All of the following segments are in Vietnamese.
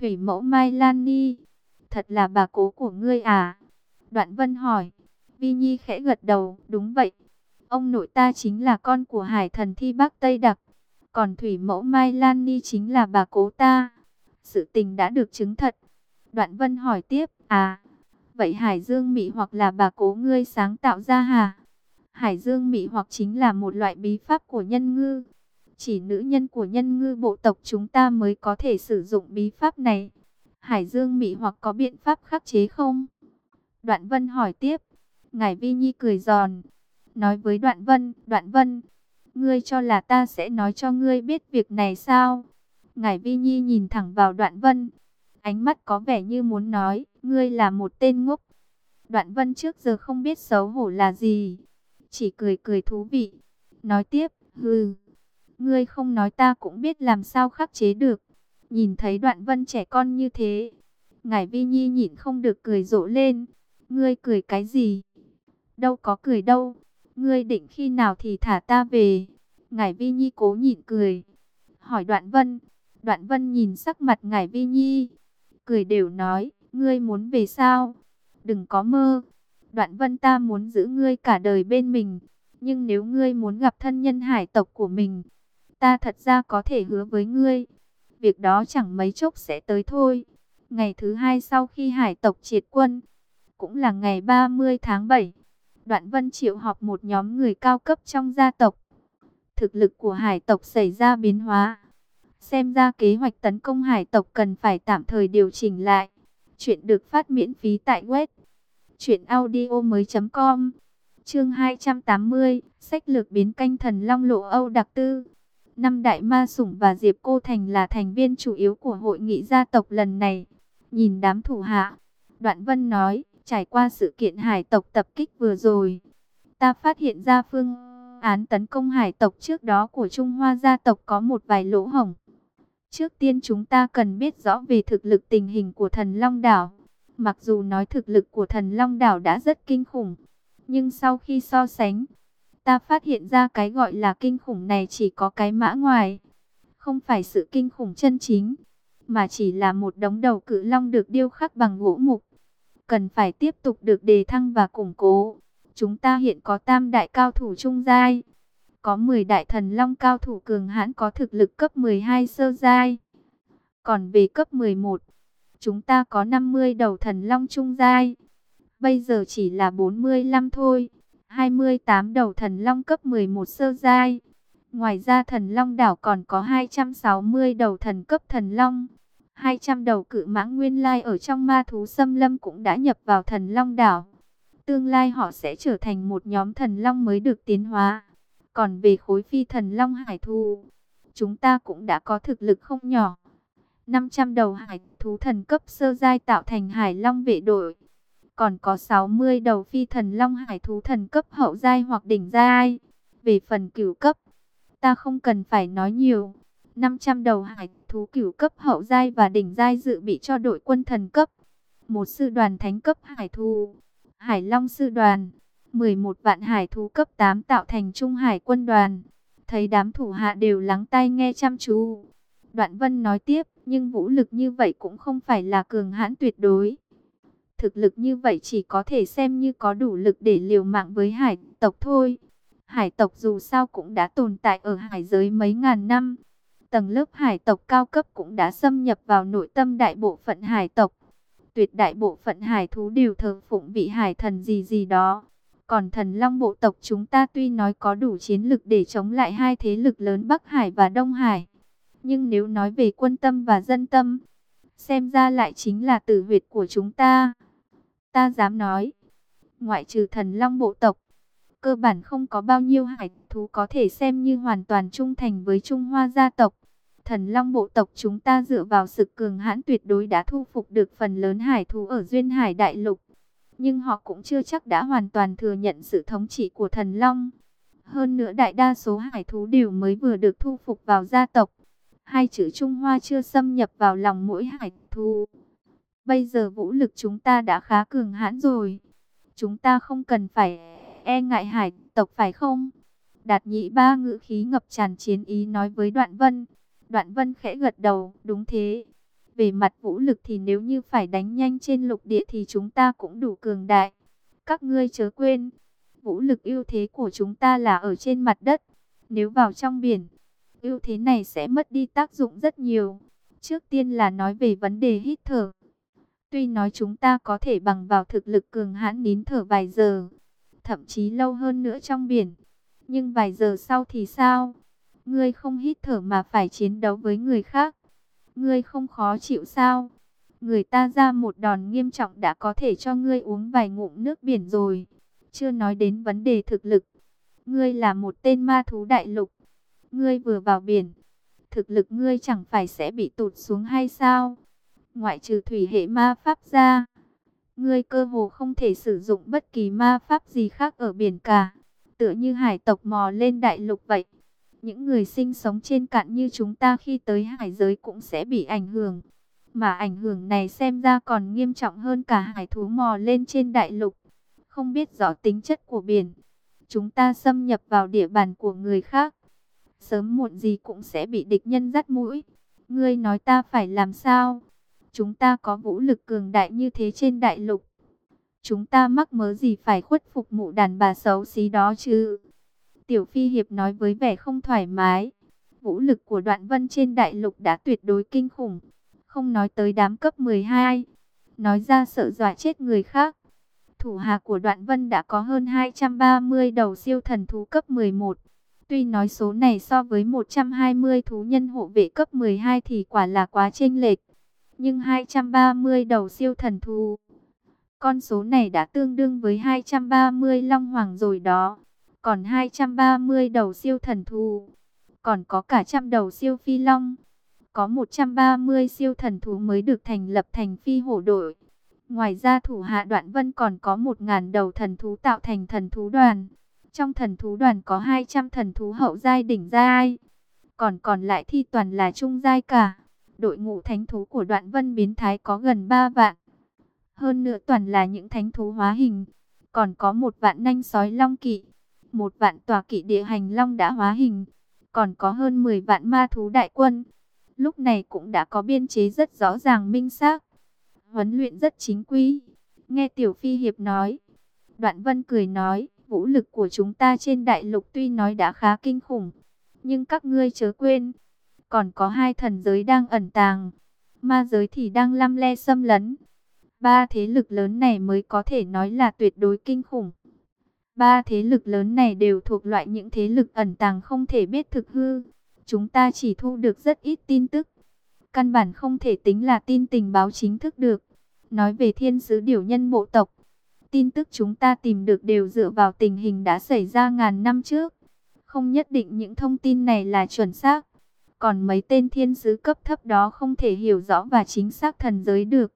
Thủy mẫu Mai Lan Ni, thật là bà cố của ngươi à? Đoạn Vân hỏi. Vi Nhi khẽ gật đầu, đúng vậy. Ông nội ta chính là con của hải thần thi Bắc Tây Đặc. Còn Thủy mẫu Mai Lan Ni chính là bà cố ta. Sự tình đã được chứng thật. Đoạn Vân hỏi tiếp, à, vậy Hải Dương Mị hoặc là bà cố ngươi sáng tạo ra hả? Hải Dương Mị hoặc chính là một loại bí pháp của nhân ngư. Chỉ nữ nhân của nhân ngư bộ tộc chúng ta mới có thể sử dụng bí pháp này. Hải Dương mỹ hoặc có biện pháp khắc chế không? Đoạn Vân hỏi tiếp. Ngài Vi Nhi cười giòn. Nói với Đoạn Vân, Đoạn Vân, ngươi cho là ta sẽ nói cho ngươi biết việc này sao? Ngài Vi Nhi nhìn thẳng vào Đoạn Vân. Ánh mắt có vẻ như muốn nói, ngươi là một tên ngốc. Đoạn Vân trước giờ không biết xấu hổ là gì. Chỉ cười cười thú vị. Nói tiếp, hừ, ngươi không nói ta cũng biết làm sao khắc chế được. Nhìn thấy Đoạn Vân trẻ con như thế. Ngài Vi Nhi nhịn không được cười rộ lên. Ngươi cười cái gì? Đâu có cười đâu. Ngươi định khi nào thì thả ta về. Ngài Vi Nhi cố nhịn cười. Hỏi Đoạn Vân. Đoạn Vân nhìn sắc mặt Ngài Vi Nhi. Cười đều nói. Ngươi muốn về sao? Đừng có mơ. Đoạn Vân ta muốn giữ ngươi cả đời bên mình. Nhưng nếu ngươi muốn gặp thân nhân hải tộc của mình. Ta thật ra có thể hứa với ngươi. Việc đó chẳng mấy chốc sẽ tới thôi. Ngày thứ hai sau khi hải tộc triệt quân. Cũng là ngày 30 tháng 7 Đoạn Vân triệu họp một nhóm người cao cấp trong gia tộc. Thực lực của hải tộc xảy ra biến hóa. Xem ra kế hoạch tấn công hải tộc cần phải tạm thời điều chỉnh lại. Chuyện được phát miễn phí tại web. Chuyện audio mới com. Chương 280. Sách lược biến canh thần long lộ Âu đặc tư. Năm đại ma sủng và Diệp Cô Thành là thành viên chủ yếu của hội nghị gia tộc lần này. Nhìn đám thủ hạ. Đoạn Vân nói. Trải qua sự kiện hải tộc tập kích vừa rồi, ta phát hiện ra phương án tấn công hải tộc trước đó của Trung Hoa gia tộc có một vài lỗ hổng. Trước tiên chúng ta cần biết rõ về thực lực tình hình của thần Long Đảo. Mặc dù nói thực lực của thần Long Đảo đã rất kinh khủng, nhưng sau khi so sánh, ta phát hiện ra cái gọi là kinh khủng này chỉ có cái mã ngoài. Không phải sự kinh khủng chân chính, mà chỉ là một đống đầu cự long được điêu khắc bằng gỗ mục cần phải tiếp tục được đề thăng và củng cố. Chúng ta hiện có tam đại cao thủ trung giai, có 10 đại thần long cao thủ cường hãn có thực lực cấp 12 sơ giai. Còn về cấp 11, chúng ta có 50 đầu thần long trung giai. Bây giờ chỉ là 45 thôi, 28 đầu thần long cấp 11 sơ giai. Ngoài ra thần long đảo còn có 260 đầu thần cấp thần long. 200 đầu cự mãng nguyên lai ở trong ma thú xâm lâm cũng đã nhập vào thần long đảo. Tương lai họ sẽ trở thành một nhóm thần long mới được tiến hóa. Còn về khối phi thần long hải thú, chúng ta cũng đã có thực lực không nhỏ. 500 đầu hải thú thần cấp sơ giai tạo thành hải long vệ đội. Còn có 60 đầu phi thần long hải thú thần cấp hậu giai hoặc đỉnh giai. Về phần cửu cấp, ta không cần phải nói nhiều 500 đầu hải thú cửu cấp hậu giai và đỉnh giai dự bị cho đội quân thần cấp. Một sư đoàn thánh cấp hải thú, hải long sư đoàn, 11 vạn hải thú cấp 8 tạo thành trung hải quân đoàn. Thấy đám thủ hạ đều lắng tai nghe chăm chú. Đoạn vân nói tiếp, nhưng vũ lực như vậy cũng không phải là cường hãn tuyệt đối. Thực lực như vậy chỉ có thể xem như có đủ lực để liều mạng với hải tộc thôi. Hải tộc dù sao cũng đã tồn tại ở hải giới mấy ngàn năm tầng lớp hải tộc cao cấp cũng đã xâm nhập vào nội tâm đại bộ phận hải tộc. Tuyệt đại bộ phận hải thú đều thờ phụng vị hải thần gì gì đó. Còn thần long bộ tộc chúng ta tuy nói có đủ chiến lực để chống lại hai thế lực lớn Bắc Hải và Đông Hải. Nhưng nếu nói về quân tâm và dân tâm, xem ra lại chính là tử huyệt của chúng ta. Ta dám nói, ngoại trừ thần long bộ tộc, cơ bản không có bao nhiêu hải thú có thể xem như hoàn toàn trung thành với Trung Hoa gia tộc. Thần Long bộ tộc chúng ta dựa vào sự cường hãn tuyệt đối đã thu phục được phần lớn hải thú ở Duyên Hải Đại Lục. Nhưng họ cũng chưa chắc đã hoàn toàn thừa nhận sự thống trị của thần Long. Hơn nữa đại đa số hải thú đều mới vừa được thu phục vào gia tộc. Hai chữ Trung Hoa chưa xâm nhập vào lòng mỗi hải thú. Bây giờ vũ lực chúng ta đã khá cường hãn rồi. Chúng ta không cần phải e ngại hải tộc phải không? Đạt nhị ba ngữ khí ngập tràn chiến ý nói với Đoạn Vân. Đoạn vân khẽ gật đầu, đúng thế. Về mặt vũ lực thì nếu như phải đánh nhanh trên lục địa thì chúng ta cũng đủ cường đại. Các ngươi chớ quên, vũ lực ưu thế của chúng ta là ở trên mặt đất. Nếu vào trong biển, ưu thế này sẽ mất đi tác dụng rất nhiều. Trước tiên là nói về vấn đề hít thở. Tuy nói chúng ta có thể bằng vào thực lực cường hãn nín thở vài giờ, thậm chí lâu hơn nữa trong biển. Nhưng vài giờ sau thì sao? Ngươi không hít thở mà phải chiến đấu với người khác. Ngươi không khó chịu sao? Người ta ra một đòn nghiêm trọng đã có thể cho ngươi uống vài ngụm nước biển rồi. Chưa nói đến vấn đề thực lực. Ngươi là một tên ma thú đại lục. Ngươi vừa vào biển. Thực lực ngươi chẳng phải sẽ bị tụt xuống hay sao? Ngoại trừ thủy hệ ma pháp ra. Ngươi cơ hồ không thể sử dụng bất kỳ ma pháp gì khác ở biển cả. Tựa như hải tộc mò lên đại lục vậy. Những người sinh sống trên cạn như chúng ta khi tới hải giới cũng sẽ bị ảnh hưởng. Mà ảnh hưởng này xem ra còn nghiêm trọng hơn cả hải thú mò lên trên đại lục. Không biết rõ tính chất của biển. Chúng ta xâm nhập vào địa bàn của người khác. Sớm muộn gì cũng sẽ bị địch nhân dắt mũi. Ngươi nói ta phải làm sao? Chúng ta có vũ lực cường đại như thế trên đại lục. Chúng ta mắc mớ gì phải khuất phục mụ đàn bà xấu xí đó chứ? Tiểu Phi Hiệp nói với vẻ không thoải mái. Vũ lực của đoạn vân trên đại lục đã tuyệt đối kinh khủng. Không nói tới đám cấp 12. Nói ra sợ dọa chết người khác. Thủ hạ của đoạn vân đã có hơn 230 đầu siêu thần thú cấp 11. Tuy nói số này so với 120 thú nhân hộ vệ cấp 12 thì quả là quá chênh lệch. Nhưng 230 đầu siêu thần thú. Con số này đã tương đương với 230 long hoàng rồi đó còn 230 đầu siêu thần thú, còn có cả trăm đầu siêu phi long. Có 130 siêu thần thú mới được thành lập thành phi hổ đội. Ngoài ra thủ hạ đoạn vân còn có 1.000 đầu thần thú tạo thành thần thú đoàn. Trong thần thú đoàn có 200 thần thú hậu giai đỉnh giai. Còn còn lại thi toàn là trung giai cả. Đội ngũ thánh thú của đoạn vân biến thái có gần 3 vạn. Hơn nữa toàn là những thánh thú hóa hình. Còn có một vạn nanh sói long kỵ một vạn tòa kỵ địa hành long đã hóa hình, còn có hơn 10 vạn ma thú đại quân. Lúc này cũng đã có biên chế rất rõ ràng minh xác, huấn luyện rất chính quy. Nghe Tiểu Phi Hiệp nói, Đoạn Vân cười nói, vũ lực của chúng ta trên đại lục tuy nói đã khá kinh khủng, nhưng các ngươi chớ quên, còn có hai thần giới đang ẩn tàng, ma giới thì đang lăm le xâm lấn. Ba thế lực lớn này mới có thể nói là tuyệt đối kinh khủng. Ba thế lực lớn này đều thuộc loại những thế lực ẩn tàng không thể biết thực hư. Chúng ta chỉ thu được rất ít tin tức. Căn bản không thể tính là tin tình báo chính thức được. Nói về thiên sứ điều nhân bộ tộc. Tin tức chúng ta tìm được đều dựa vào tình hình đã xảy ra ngàn năm trước. Không nhất định những thông tin này là chuẩn xác. Còn mấy tên thiên sứ cấp thấp đó không thể hiểu rõ và chính xác thần giới được.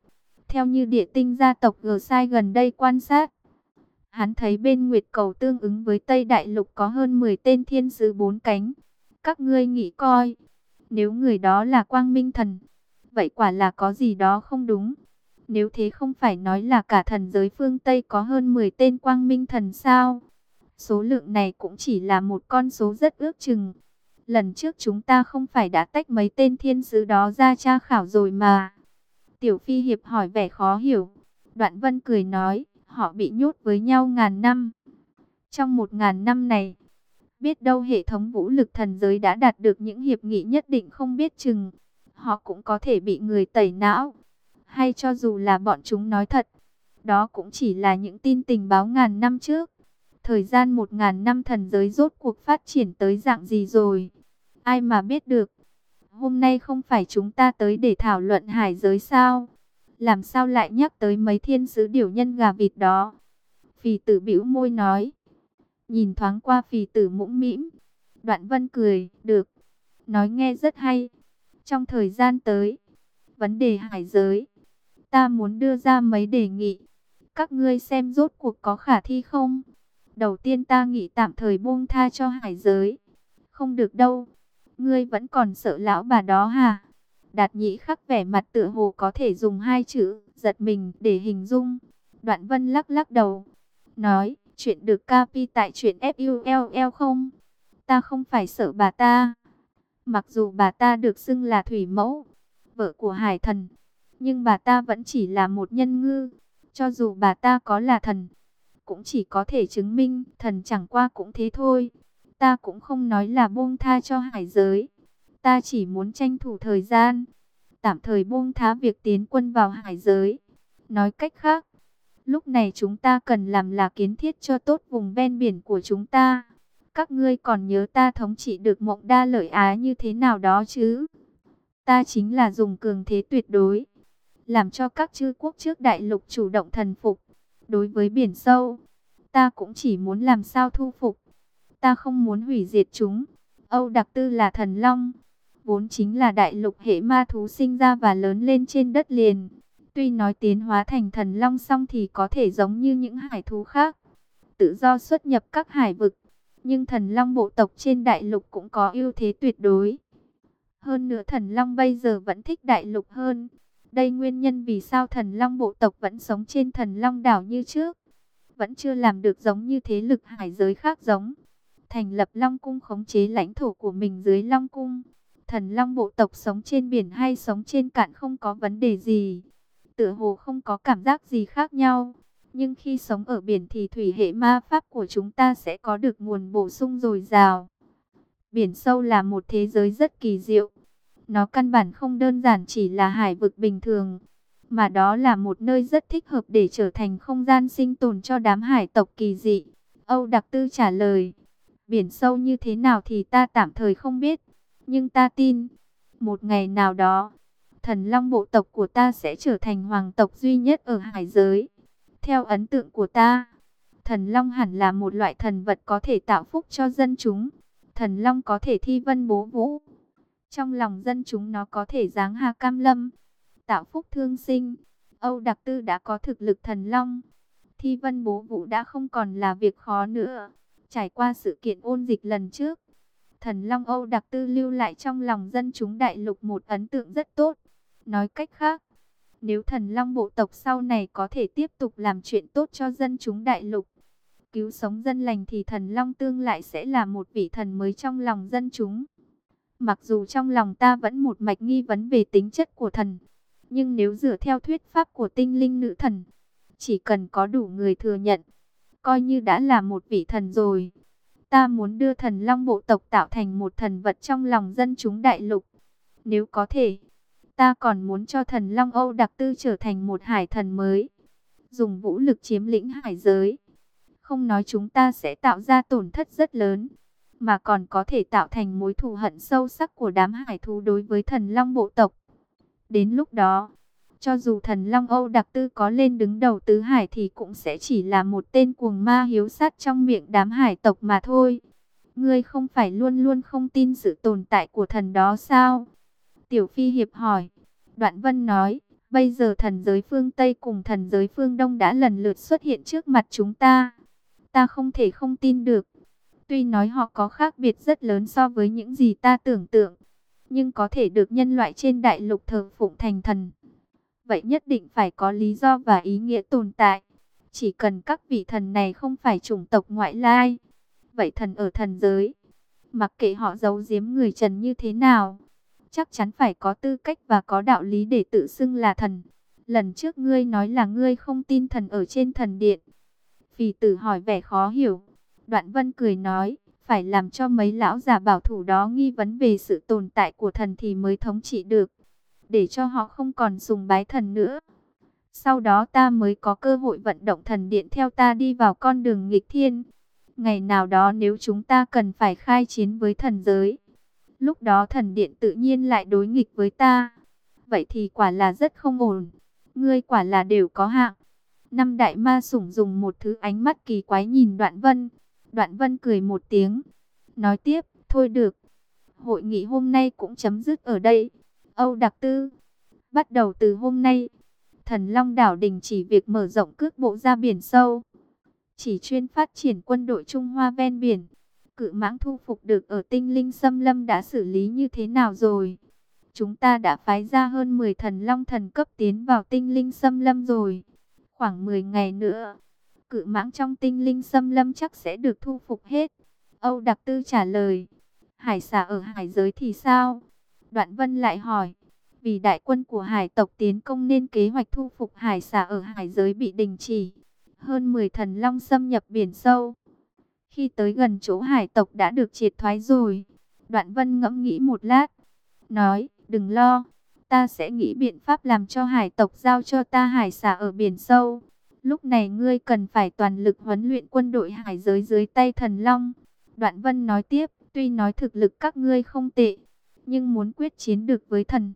Theo như địa tinh gia tộc G sai gần đây quan sát, Hắn thấy bên Nguyệt Cầu tương ứng với Tây Đại Lục có hơn 10 tên thiên sứ bốn cánh. Các ngươi nghĩ coi, nếu người đó là Quang Minh Thần, vậy quả là có gì đó không đúng. Nếu thế không phải nói là cả thần giới phương Tây có hơn 10 tên Quang Minh Thần sao? Số lượng này cũng chỉ là một con số rất ước chừng. Lần trước chúng ta không phải đã tách mấy tên thiên sứ đó ra tra khảo rồi mà. Tiểu Phi Hiệp hỏi vẻ khó hiểu. Đoạn Vân cười nói, họ bị nhốt với nhau ngàn năm. Trong một ngàn năm này, biết đâu hệ thống vũ lực thần giới đã đạt được những hiệp nghị nhất định không biết chừng. Họ cũng có thể bị người tẩy não. Hay cho dù là bọn chúng nói thật, đó cũng chỉ là những tin tình báo ngàn năm trước. Thời gian một ngàn năm thần giới rốt cuộc phát triển tới dạng gì rồi? Ai mà biết được? Hôm nay không phải chúng ta tới để thảo luận hải giới sao? làm sao lại nhắc tới mấy thiên sứ điều nhân gà vịt đó. Phì tử bĩu môi nói, nhìn thoáng qua phì tử mũm mĩm, đoạn vân cười, được, nói nghe rất hay. Trong thời gian tới, vấn đề hải giới, ta muốn đưa ra mấy đề nghị, các ngươi xem rốt cuộc có khả thi không? Đầu tiên ta nghĩ tạm thời buông tha cho hải giới, không được đâu, ngươi vẫn còn sợ lão bà đó hả? Đạt nhĩ khắc vẻ mặt tựa hồ có thể dùng hai chữ, giật mình, để hình dung. Đoạn vân lắc lắc đầu, nói, chuyện được capi tại chuyện FULL không? Ta không phải sợ bà ta. Mặc dù bà ta được xưng là thủy mẫu, vợ của hải thần. Nhưng bà ta vẫn chỉ là một nhân ngư. Cho dù bà ta có là thần, cũng chỉ có thể chứng minh thần chẳng qua cũng thế thôi. Ta cũng không nói là buông tha cho hải giới. Ta chỉ muốn tranh thủ thời gian, tạm thời buông tha việc tiến quân vào hải giới. Nói cách khác, lúc này chúng ta cần làm là kiến thiết cho tốt vùng ven biển của chúng ta. Các ngươi còn nhớ ta thống trị được mộng đa lợi Á như thế nào đó chứ? Ta chính là dùng cường thế tuyệt đối, làm cho các chư quốc trước đại lục chủ động thần phục. Đối với biển sâu, ta cũng chỉ muốn làm sao thu phục. Ta không muốn hủy diệt chúng. Âu Đặc Tư là thần long, vốn chính là đại lục hệ ma thú sinh ra và lớn lên trên đất liền. Tuy nói tiến hóa thành thần long xong thì có thể giống như những hải thú khác, tự do xuất nhập các hải vực. Nhưng thần long bộ tộc trên đại lục cũng có ưu thế tuyệt đối. Hơn nữa thần long bây giờ vẫn thích đại lục hơn. Đây nguyên nhân vì sao thần long bộ tộc vẫn sống trên thần long đảo như trước. Vẫn chưa làm được giống như thế lực hải giới khác giống. Thành lập long cung khống chế lãnh thổ của mình dưới long cung. Thần long bộ tộc sống trên biển hay sống trên cạn không có vấn đề gì. Tựa hồ không có cảm giác gì khác nhau. Nhưng khi sống ở biển thì thủy hệ ma pháp của chúng ta sẽ có được nguồn bổ sung dồi dào. Biển sâu là một thế giới rất kỳ diệu. Nó căn bản không đơn giản chỉ là hải vực bình thường, mà đó là một nơi rất thích hợp để trở thành không gian sinh tồn cho đám hải tộc kỳ dị. Âu Đặc Tư trả lời, biển sâu như thế nào thì ta tạm thời không biết, nhưng ta tin, một ngày nào đó, thần long bộ tộc của ta sẽ trở thành hoàng tộc duy nhất ở hải giới. Theo ấn tượng của ta, thần long hẳn là một loại thần vật có thể tạo phúc cho dân chúng. Thần long có thể thi vân bố vũ. Trong lòng dân chúng nó có thể giáng hà cam lâm, tạo phúc thương sinh. Âu Đặc Tư đã có thực lực thần long. Thi vân bố vũ đã không còn là việc khó nữa. Trải qua sự kiện ôn dịch lần trước, thần long Âu Đặc Tư lưu lại trong lòng dân chúng đại lục một ấn tượng rất tốt. Nói cách khác, nếu thần long bộ tộc sau này có thể tiếp tục làm chuyện tốt cho dân chúng đại lục, cứu sống dân lành thì thần long tương lại sẽ là một vị thần mới trong lòng dân chúng. Mặc dù trong lòng ta vẫn một mạch nghi vấn về tính chất của thần, nhưng nếu dựa theo thuyết pháp của tinh linh nữ thần, chỉ cần có đủ người thừa nhận, coi như đã là một vị thần rồi. Ta muốn đưa thần long bộ tộc tạo thành một thần vật trong lòng dân chúng đại lục. Nếu có thể, ta còn muốn cho thần long Âu đặc tư trở thành một hải thần mới. Dùng vũ lực chiếm lĩnh hải giới. Không nói chúng ta sẽ tạo ra tổn thất rất lớn mà còn có thể tạo thành mối thù hận sâu sắc của đám hải thú đối với thần long bộ tộc. Đến lúc đó, cho dù thần long Âu đặc tư có lên đứng đầu tứ hải thì cũng sẽ chỉ là một tên cuồng ma hiếu sát trong miệng đám hải tộc mà thôi. Ngươi không phải luôn luôn không tin sự tồn tại của thần đó sao? Tiểu Phi Hiệp hỏi. Đoạn Vân nói, bây giờ thần giới phương Tây cùng thần giới phương Đông đã lần lượt xuất hiện trước mặt chúng ta. Ta không thể không tin được. Tuy nói họ có khác biệt rất lớn so với những gì ta tưởng tượng, nhưng có thể được nhân loại trên đại lục thờ phụng thành thần. Vậy nhất định phải có lý do và ý nghĩa tồn tại. Chỉ cần các vị thần này không phải chủng tộc ngoại lai. Vậy thần ở thần giới, mặc kệ họ giấu giếm người trần như thế nào, chắc chắn phải có tư cách và có đạo lý để tự xưng là thần. Lần trước ngươi nói là ngươi không tin thần ở trên thần điện. Phì tử hỏi vẻ khó hiểu. Đoạn vân cười nói, phải làm cho mấy lão già bảo thủ đó nghi vấn về sự tồn tại của thần thì mới thống trị được, để cho họ không còn dùng bái thần nữa. Sau đó ta mới có cơ hội vận động thần điện theo ta đi vào con đường nghịch thiên. Ngày nào đó nếu chúng ta cần phải khai chiến với thần giới, lúc đó thần điện tự nhiên lại đối nghịch với ta. Vậy thì quả là rất không ổn. Ngươi quả là đều có hạng. Năm đại ma sủng dùng một thứ ánh mắt kỳ quái nhìn đoạn vân. Đoạn vân cười một tiếng. Nói tiếp, thôi được. Hội nghị hôm nay cũng chấm dứt ở đây. Âu Đặc Tư. Bắt đầu từ hôm nay, thần Long Đảo đình chỉ việc mở rộng cước bộ ra biển sâu. Chỉ chuyên phát triển quân đội Trung Hoa ven biển. Cự mãng thu phục được ở tinh linh xâm lâm đã xử lý như thế nào rồi? Chúng ta đã phái ra hơn 10 thần long thần cấp tiến vào tinh linh xâm lâm rồi. Khoảng 10 ngày nữa, cự mãng trong tinh linh xâm lâm chắc sẽ được thu phục hết. Âu Đặc Tư trả lời. Hải xà ở hải giới thì sao? Đoạn Vân lại hỏi. Vì đại quân của hải tộc tiến công nên kế hoạch thu phục hải xà ở hải giới bị đình chỉ. Hơn 10 thần long xâm nhập biển sâu. Khi tới gần chỗ hải tộc đã được triệt thoái rồi. Đoạn vân ngẫm nghĩ một lát. Nói, đừng lo. Ta sẽ nghĩ biện pháp làm cho hải tộc giao cho ta hải xà ở biển sâu. Lúc này ngươi cần phải toàn lực huấn luyện quân đội hải giới dưới tay thần long. Đoạn vân nói tiếp, tuy nói thực lực các ngươi không tệ, nhưng muốn quyết chiến được với thần,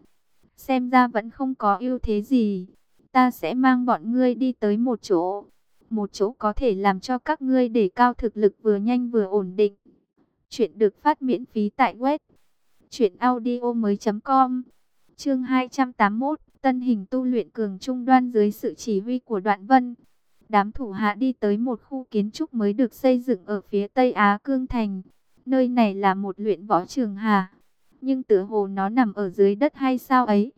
xem ra vẫn không có ưu thế gì. Ta sẽ mang bọn ngươi đi tới một chỗ, một chỗ có thể làm cho các ngươi để cao thực lực vừa nhanh vừa ổn định. Chuyện được phát miễn phí tại web truyệnaudiomoi.com. Chương 281, tân hình tu luyện cường trung đoan dưới sự chỉ huy của Đoạn Vân. Đám thủ hạ đi tới một khu kiến trúc mới được xây dựng ở phía Tây Á Cương Thành. Nơi này là một luyện võ trường hà, nhưng tựa hồ nó nằm ở dưới đất hay sao ấy.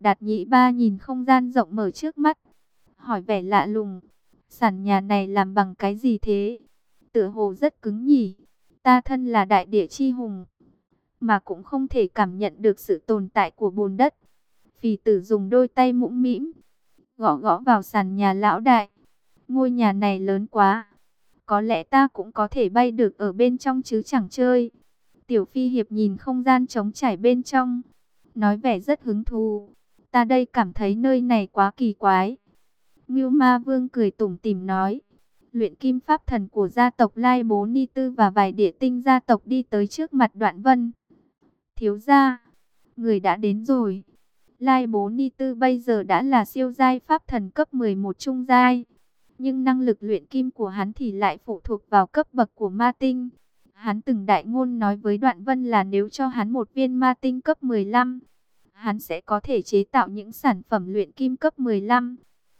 Đạt nhị ba nhìn không gian rộng mở trước mắt, hỏi vẻ lạ lùng, sàn nhà này làm bằng cái gì thế? Tựa hồ rất cứng nhỉ, ta thân là đại địa chi hùng, mà cũng không thể cảm nhận được sự tồn tại của bùn đất. Phì tử dùng đôi tay mũm mĩm, gõ gõ vào sàn nhà lão đại. Ngôi nhà này lớn quá, có lẽ ta cũng có thể bay được ở bên trong chứ chẳng chơi. Tiểu Phi Hiệp nhìn không gian trống trải bên trong, nói vẻ rất hứng thú. Ta đây cảm thấy nơi này quá kỳ quái. Ngưu Ma Vương cười tủm tỉm nói. Luyện kim pháp thần của gia tộc Lai Bố Ni Tư và vài địa tinh gia tộc đi tới trước mặt đoạn vân. Thiếu gia, người đã đến rồi. Lai Bố Ni Tư bây giờ đã là siêu giai pháp thần cấp 11 trung giai. Nhưng năng lực luyện kim của hắn thì lại phụ thuộc vào cấp bậc của ma tinh. Hắn từng đại ngôn nói với Đoạn Vân là nếu cho hắn một viên ma tinh cấp 15, hắn sẽ có thể chế tạo những sản phẩm luyện kim cấp 15.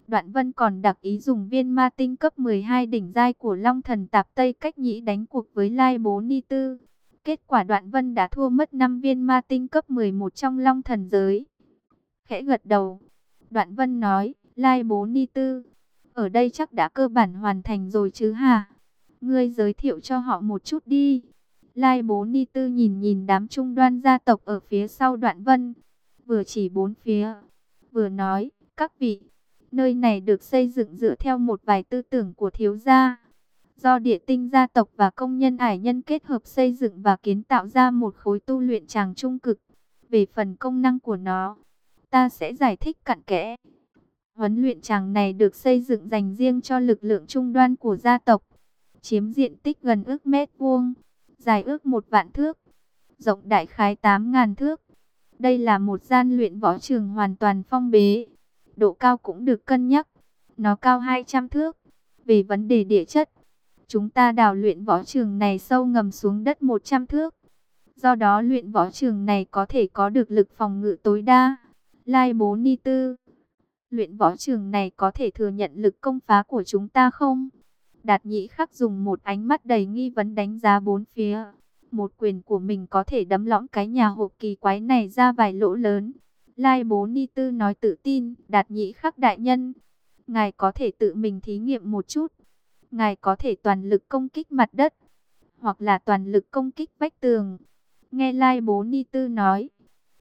Đoạn Vân còn đặc ý dùng viên ma tinh cấp 12 đỉnh giai của Long Thần Tạp Tây cách nhĩ đánh cuộc với Lai Bố Ni Tư. Kết quả Đoạn Vân đã thua mất 5 viên ma tinh cấp 11 trong Long Thần giới. Khẽ gật đầu, Đoạn Vân nói, Lai Bố Ni Tư, ở đây chắc đã cơ bản hoàn thành rồi chứ hả? Ngươi giới thiệu cho họ một chút đi. Lai bố ni tư nhìn nhìn đám trung đoan gia tộc ở phía sau đoạn vân. Vừa chỉ bốn phía. Vừa nói, các vị, nơi này được xây dựng dựa theo một vài tư tưởng của thiếu gia. Do địa tinh gia tộc và công nhân ải nhân kết hợp xây dựng và kiến tạo ra một khối tu luyện tràng trung cực. Về phần công năng của nó, ta sẽ giải thích cặn kẽ. Huấn luyện tràng này được xây dựng dành riêng cho lực lượng trung đoan của gia tộc, chiếm diện tích gần ước mét vuông, dài ước một vạn thước, rộng đại khái 8.000 thước. Đây là một gian luyện võ trường hoàn toàn phong bế, độ cao cũng được cân nhắc, nó cao 200 thước. Về vấn đề địa chất, chúng ta đào luyện võ trường này sâu ngầm xuống đất 100 thước. Do đó luyện võ trường này có thể có được lực phòng ngự tối đa. Lai bố ni tư luyện võ trường này có thể thừa nhận lực công phá của chúng ta không? Đạt nhĩ khắc dùng một ánh mắt đầy nghi vấn đánh giá bốn phía. Một quyền của mình có thể đấm lõm cái nhà hộp kỳ quái này ra vài lỗ lớn. Lai bố ni tư nói tự tin, đạt nhĩ khắc đại nhân. Ngài có thể tự mình thí nghiệm một chút. Ngài có thể toàn lực công kích mặt đất, hoặc là toàn lực công kích vách tường. Nghe Lai bố ni tư nói,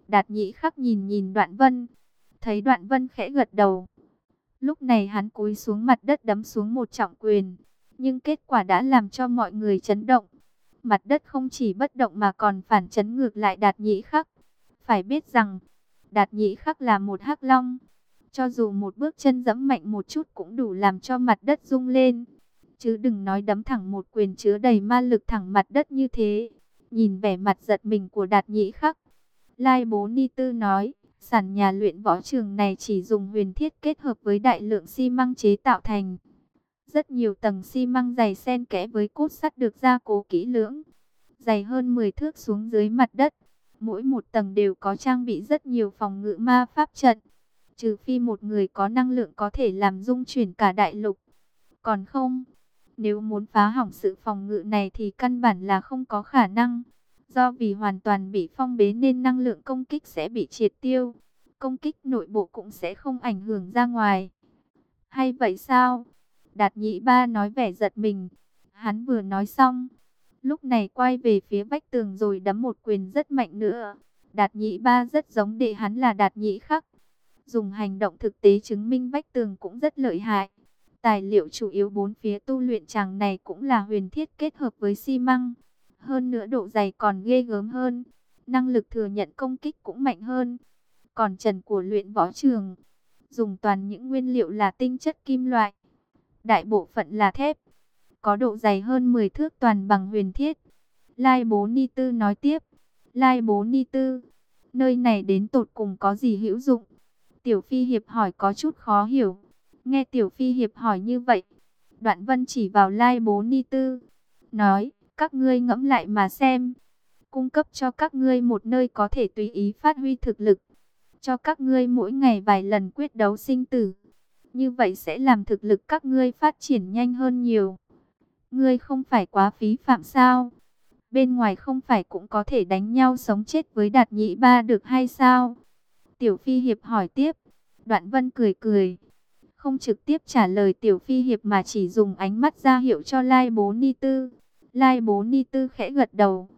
đạt nhĩ khắc nhìn nhìn đoạn vân, Thấy đoạn vân khẽ gật đầu. Lúc này hắn cúi xuống mặt đất đấm xuống một trọng quyền. Nhưng kết quả đã làm cho mọi người chấn động. Mặt đất không chỉ bất động mà còn phản chấn ngược lại đạt nhĩ khắc. Phải biết rằng, đạt nhĩ khắc là một hắc long. Cho dù một bước chân dẫm mạnh một chút cũng đủ làm cho mặt đất rung lên. Chứ đừng nói đấm thẳng một quyền chứa đầy ma lực thẳng mặt đất như thế. Nhìn vẻ mặt giật mình của đạt nhĩ khắc. Lai bố ni tư nói, Sản nhà luyện võ trường này chỉ dùng huyền thiết kết hợp với đại lượng xi măng chế tạo thành. Rất nhiều tầng xi măng dày xen kẽ với cốt sắt được gia cố kỹ lưỡng. Dày hơn 10 thước xuống dưới mặt đất. Mỗi một tầng đều có trang bị rất nhiều phòng ngự ma pháp trận. Trừ phi một người có năng lượng có thể làm dung chuyển cả đại lục. Còn không, nếu muốn phá hỏng sự phòng ngự này thì căn bản là không có khả năng. Do vì hoàn toàn bị phong bế nên năng lượng công kích sẽ bị triệt tiêu. Công kích nội bộ cũng sẽ không ảnh hưởng ra ngoài. Hay vậy sao? Đạt nhị ba nói vẻ giật mình. Hắn vừa nói xong. Lúc này quay về phía vách tường rồi đấm một quyền rất mạnh nữa. Đạt nhị ba rất giống đệ hắn là đạt nhị khắc. Dùng hành động thực tế chứng minh vách tường cũng rất lợi hại. Tài liệu chủ yếu bốn phía tu luyện chàng này cũng là huyền thiết kết hợp với xi măng. Hơn nữa độ dày còn ghê gớm hơn. Năng lực thừa nhận công kích cũng mạnh hơn. Còn trần của luyện võ trường, dùng toàn những nguyên liệu là tinh chất kim loại. Đại bộ phận là thép, có độ dày hơn 10 thước toàn bằng huyền thiết. Lai bố ni tư nói tiếp, Lai bố ni tư, nơi này đến tột cùng có gì hữu dụng? Tiểu Phi Hiệp hỏi có chút khó hiểu. Nghe Tiểu Phi Hiệp hỏi như vậy, Đoạn Vân chỉ vào Lai bố ni tư, nói, các ngươi ngẫm lại mà xem. Cung cấp cho các ngươi một nơi có thể tùy ý phát huy thực lực. Cho các ngươi mỗi ngày vài lần quyết đấu sinh tử. Như vậy sẽ làm thực lực các ngươi phát triển nhanh hơn nhiều. Ngươi không phải quá phí phạm sao? Bên ngoài không phải cũng có thể đánh nhau sống chết với đạt nhị ba được hay sao? Tiểu Phi Hiệp hỏi tiếp. Đoạn Vân cười cười. Không trực tiếp trả lời Tiểu Phi Hiệp mà chỉ dùng ánh mắt ra hiệu cho Lai Bố Ni Tư. Lai Bố Ni Tư khẽ gật đầu.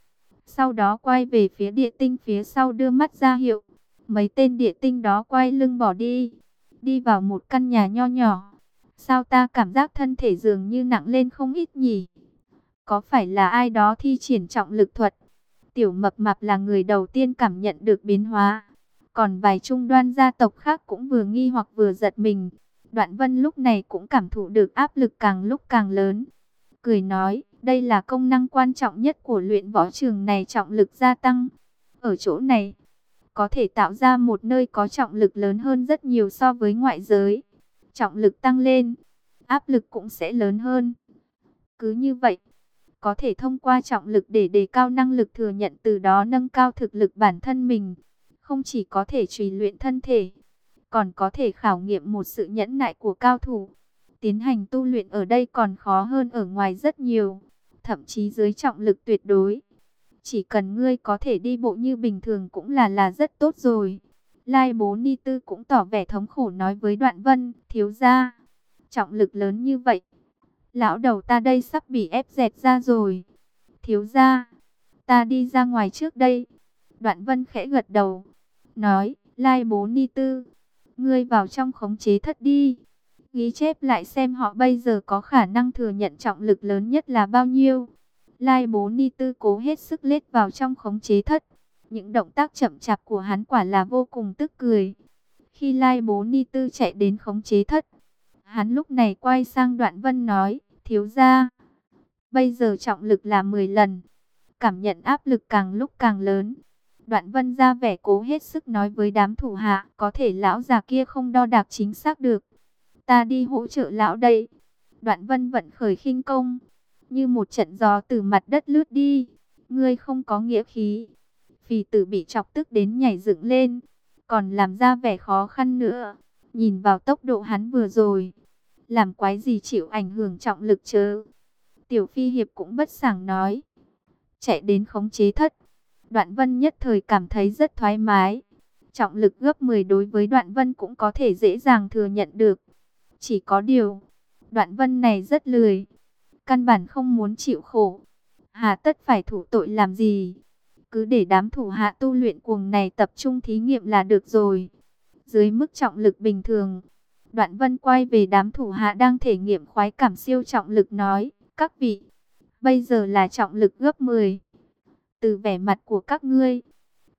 Sau đó quay về phía địa tinh phía sau đưa mắt ra hiệu. Mấy tên địa tinh đó quay lưng bỏ đi. Đi vào một căn nhà nho nhỏ. Sao ta cảm giác thân thể dường như nặng lên không ít nhỉ? Có phải là ai đó thi triển trọng lực thuật? Tiểu mập mạp là người đầu tiên cảm nhận được biến hóa. Còn vài trung đoan gia tộc khác cũng vừa nghi hoặc vừa giật mình. Đoạn vân lúc này cũng cảm thụ được áp lực càng lúc càng lớn. Cười nói, đây là công năng quan trọng nhất của luyện võ trường này trọng lực gia tăng. Ở chỗ này, có thể tạo ra một nơi có trọng lực lớn hơn rất nhiều so với ngoại giới. Trọng lực tăng lên, áp lực cũng sẽ lớn hơn. Cứ như vậy, có thể thông qua trọng lực để đề cao năng lực thừa nhận từ đó nâng cao thực lực bản thân mình. Không chỉ có thể trùy luyện thân thể, còn có thể khảo nghiệm một sự nhẫn nại của cao thủ. Tiến hành tu luyện ở đây còn khó hơn ở ngoài rất nhiều, thậm chí dưới trọng lực tuyệt đối. Chỉ cần ngươi có thể đi bộ như bình thường cũng là là rất tốt rồi. Lai bố Ni Tư cũng tỏ vẻ thống khổ nói với Đoạn Vân, thiếu ra, trọng lực lớn như vậy. Lão đầu ta đây sắp bị ép dẹt ra rồi. Thiếu ra, ta đi ra ngoài trước đây. Đoạn Vân khẽ gật đầu, nói, Lai bố Ni Tư, ngươi vào trong khống chế thất đi. Ghi chép lại xem họ bây giờ có khả năng thừa nhận trọng lực lớn nhất là bao nhiêu. Lai bố ni tư cố hết sức lết vào trong khống chế thất. Những động tác chậm chạp của hắn quả là vô cùng tức cười. Khi Lai bố ni tư chạy đến khống chế thất, hắn lúc này quay sang đoạn vân nói, thiếu ra. Bây giờ trọng lực là 10 lần, cảm nhận áp lực càng lúc càng lớn. Đoạn vân ra vẻ cố hết sức nói với đám thủ hạ, có thể lão già kia không đo đạc chính xác được. Ta đi hỗ trợ lão đây. Đoạn vân vận khởi khinh công, như một trận gió từ mặt đất lướt đi. Ngươi không có nghĩa khí. Phì tử bị chọc tức đến nhảy dựng lên, còn làm ra vẻ khó khăn nữa. Nhìn vào tốc độ hắn vừa rồi, làm quái gì chịu ảnh hưởng trọng lực chớ. Tiểu Phi Hiệp cũng bất sảng nói. Chạy đến khống chế thất. Đoạn vân nhất thời cảm thấy rất thoải mái. Trọng lực gấp 10 đối với đoạn vân cũng có thể dễ dàng thừa nhận được. Chỉ có điều, đoạn vân này rất lười căn bản không muốn chịu khổ. Hà tất phải thủ tội làm gì? Cứ để đám thủ hạ tu luyện cuồng này tập trung thí nghiệm là được rồi. Dưới mức trọng lực bình thường, Đoạn Vân quay về đám thủ hạ đang thể nghiệm khoái cảm siêu trọng lực nói, các vị, bây giờ là trọng lực gấp 10. Từ vẻ mặt của các ngươi,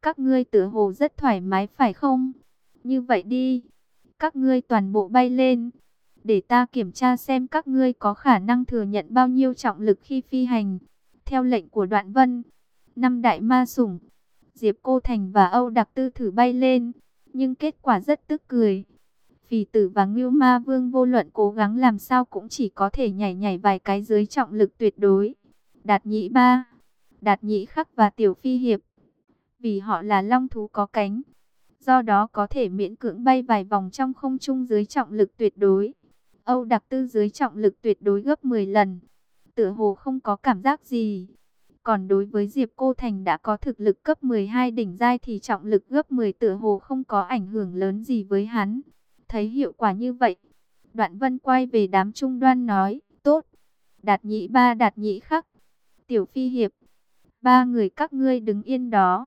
các ngươi tựa hồ rất thoải mái phải không? Như vậy đi, các ngươi toàn bộ bay lên để ta kiểm tra xem các ngươi có khả năng thừa nhận bao nhiêu trọng lực khi phi hành. Theo lệnh của Đoạn Vân, năm đại ma sủng, Diệp Cô Thành và Âu Đặc Tư thử bay lên, nhưng kết quả rất tức cười. Phì tử và Ngưu Ma Vương vô luận cố gắng làm sao cũng chỉ có thể nhảy nhảy vài cái dưới trọng lực tuyệt đối. Đạt nhị ba, đạt nhị khắc và tiểu phi hiệp. Vì họ là long thú có cánh, do đó có thể miễn cưỡng bay vài vòng trong không trung dưới trọng lực tuyệt đối. Âu đặc tư dưới trọng lực tuyệt đối gấp 10 lần. Tựa hồ không có cảm giác gì. Còn đối với Diệp Cô Thành đã có thực lực cấp 12 đỉnh giai thì trọng lực gấp 10 tựa hồ không có ảnh hưởng lớn gì với hắn. Thấy hiệu quả như vậy, Đoạn Vân quay về đám trung đoan nói, tốt, đạt nhị ba đạt nhị khắc, tiểu phi hiệp, ba người các ngươi đứng yên đó.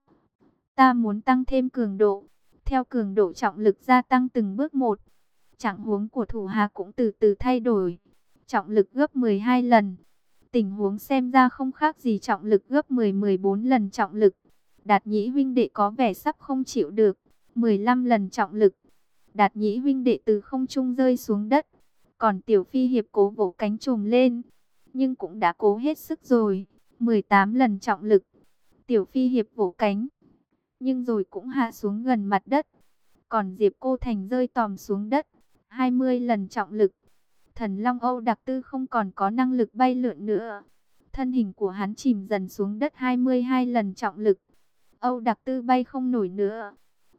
Ta muốn tăng thêm cường độ, theo cường độ trọng lực gia tăng từng bước một. Trạng huống của thủ hạ cũng từ từ thay đổi, trọng lực gấp 12 lần. Tình huống xem ra không khác gì trọng lực gấp 10-14 lần trọng lực. Đạt nhĩ huynh đệ có vẻ sắp không chịu được, 15 lần trọng lực. Đạt nhĩ huynh đệ từ không trung rơi xuống đất, còn tiểu phi hiệp cố vỗ cánh trùm lên, nhưng cũng đã cố hết sức rồi, 18 lần trọng lực. Tiểu phi hiệp vỗ cánh, nhưng rồi cũng hạ xuống gần mặt đất. Còn Diệp Cô Thành rơi tòm xuống đất, 20 lần trọng lực. Thần Long Âu Đặc Tư không còn có năng lực bay lượn nữa. Thân hình của hắn chìm dần xuống đất 22 lần trọng lực. Âu Đặc Tư bay không nổi nữa.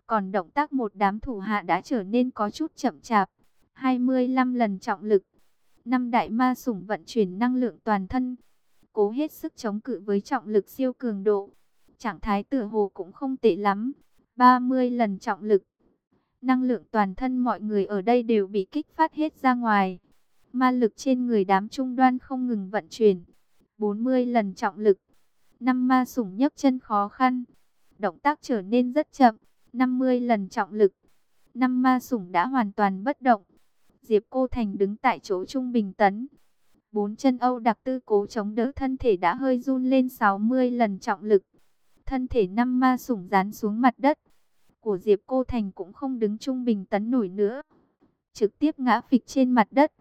Còn động tác một đám thủ hạ đã trở nên có chút chậm chạp. 25 lần trọng lực. Năm đại ma sủng vận chuyển năng lượng toàn thân. Cố hết sức chống cự với trọng lực siêu cường độ. Trạng thái tựa hồ cũng không tệ lắm. 30 lần trọng lực. Năng lượng toàn thân mọi người ở đây đều bị kích phát hết ra ngoài. Ma lực trên người đám trung đoan không ngừng vận chuyển. 40 lần trọng lực. Năm ma sủng nhấc chân khó khăn. Động tác trở nên rất chậm. 50 lần trọng lực. Năm ma sủng đã hoàn toàn bất động. Diệp Cô Thành đứng tại chỗ trung bình tấn. Bốn chân Âu đặc tư cố chống đỡ thân thể đã hơi run lên 60 lần trọng lực. Thân thể năm ma sủng dán xuống mặt đất. Của Diệp Cô Thành cũng không đứng trung bình tấn nổi nữa. Trực tiếp ngã phịch trên mặt đất.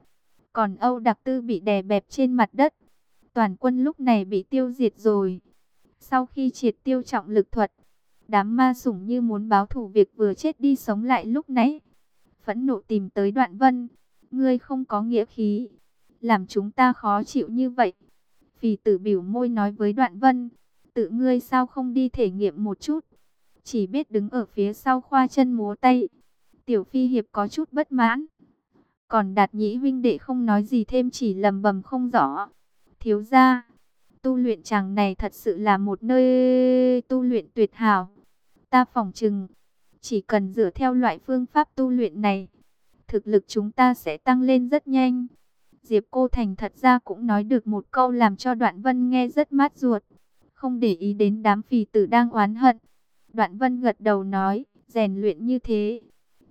Còn Âu đặc tư bị đè bẹp trên mặt đất. Toàn quân lúc này bị tiêu diệt rồi. Sau khi triệt tiêu trọng lực thuật, đám ma sủng như muốn báo thủ việc vừa chết đi sống lại lúc nãy. Phẫn nộ tìm tới đoạn vân. Ngươi không có nghĩa khí. Làm chúng ta khó chịu như vậy. Phì tử biểu môi nói với đoạn vân. Tự ngươi sao không đi thể nghiệm một chút. Chỉ biết đứng ở phía sau khoa chân múa tay. Tiểu phi hiệp có chút bất mãn. Còn đạt nhĩ huynh đệ không nói gì thêm chỉ lầm bầm không rõ. Thiếu ra, tu luyện chàng này thật sự là một nơi tu luyện tuyệt hảo. Ta phòng chừng, chỉ cần dựa theo loại phương pháp tu luyện này, thực lực chúng ta sẽ tăng lên rất nhanh. Diệp Cô Thành thật ra cũng nói được một câu làm cho Đoạn Vân nghe rất mát ruột. Không để ý đến đám phì tử đang oán hận. Đoạn Vân gật đầu nói, rèn luyện như thế,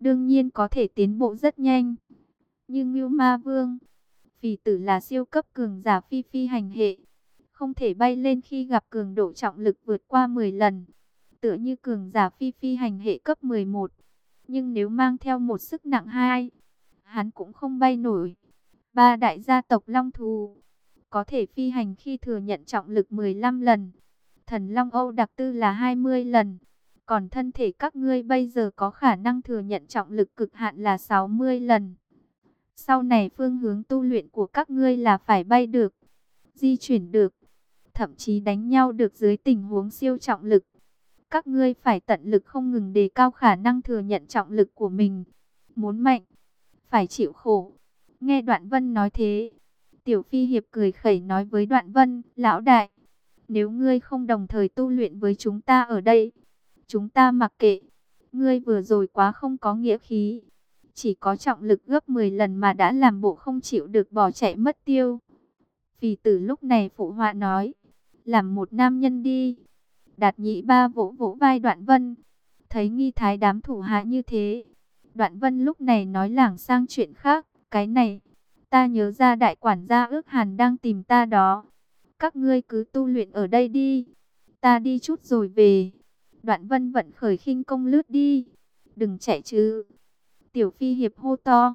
đương nhiên có thể tiến bộ rất nhanh. Nhưng Ngưu Ma Vương, phì tử là siêu cấp cường giả phi phi hành hệ, không thể bay lên khi gặp cường độ trọng lực vượt qua 10 lần, tựa như cường giả phi phi hành hệ cấp 11. Nhưng nếu mang theo một sức nặng 2, hắn cũng không bay nổi. Ba đại gia tộc Long Thù có thể phi hành khi thừa nhận trọng lực 15 lần. Thần Long Âu đặc tư là 20 lần. Còn thân thể các ngươi bây giờ có khả năng thừa nhận trọng lực cực hạn là 60 lần. Sau này phương hướng tu luyện của các ngươi là phải bay được, di chuyển được, thậm chí đánh nhau được dưới tình huống siêu trọng lực. Các ngươi phải tận lực không ngừng đề cao khả năng thừa nhận trọng lực của mình. Muốn mạnh, phải chịu khổ. Nghe Đoạn Vân nói thế, Tiểu Phi Hiệp cười khẩy nói với Đoạn Vân, Lão Đại, nếu ngươi không đồng thời tu luyện với chúng ta ở đây, chúng ta mặc kệ. Ngươi vừa rồi quá không có nghĩa khí chỉ có trọng lực gấp 10 lần mà đã làm bộ không chịu được bỏ chạy mất tiêu. vì từ lúc này phụ họa nói, làm một nam nhân đi. Đạt nhị ba vỗ vỗ vai đoạn vân, thấy nghi thái đám thủ hạ như thế. Đoạn vân lúc này nói lảng sang chuyện khác, cái này, ta nhớ ra đại quản gia ước hàn đang tìm ta đó. Các ngươi cứ tu luyện ở đây đi, ta đi chút rồi về. Đoạn vân vận khởi khinh công lướt đi, đừng chạy chứ. Tiểu Phi Hiệp hô to.